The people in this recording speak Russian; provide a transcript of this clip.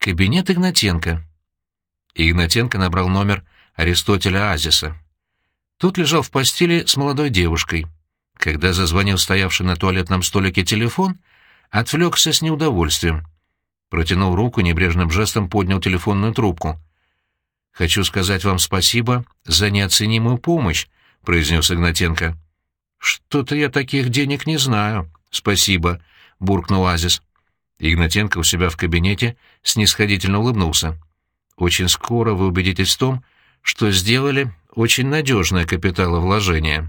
Кабинет Игнатенко. Игнатенко набрал номер Аристотеля Азиса. Тот лежал в постели с молодой девушкой. Когда зазвонил стоявший на туалетном столике телефон, отвлекся с неудовольствием. Протянул руку, небрежным жестом поднял телефонную трубку. «Хочу сказать вам спасибо за неоценимую помощь», — произнес Игнатенко. «Что-то я таких денег не знаю. Спасибо», — буркнул Азис. Игнатенко у себя в кабинете снисходительно улыбнулся. «Очень скоро вы убедитесь в том, что сделали очень надежное капиталовложение».